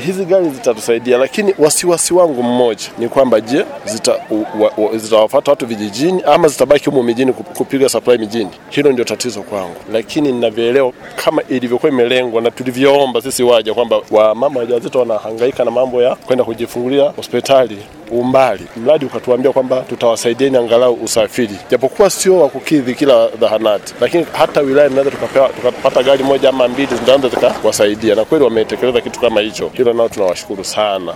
hizi gari zitatusaidia, lakini wasiwasi wangu mmoja ni kwamba je, zitawafata zita watu vijijini ama zitabaki humo mijini kupiga supply mijini? Hilo ndio tatizo kwangu, lakini ninavyoelewa kama ilivyokuwa imelengwa na tulivyoomba sisi waja kwamba wamama wajawazito wanahangaika na mambo ya kwenda kujifungulia hospitali umbali, mradi ukatuambia kwamba tutawasaidieni angalau usafiri, japokuwa sio wa kukidhi kila zahanati, lakini hata wilaya inaweza tukapewa tukapata gari moja ama mbili zinaweza zikawasaidia, na kweli wametekeleza kitu kama hicho. Hilo nao tunawashukuru sana.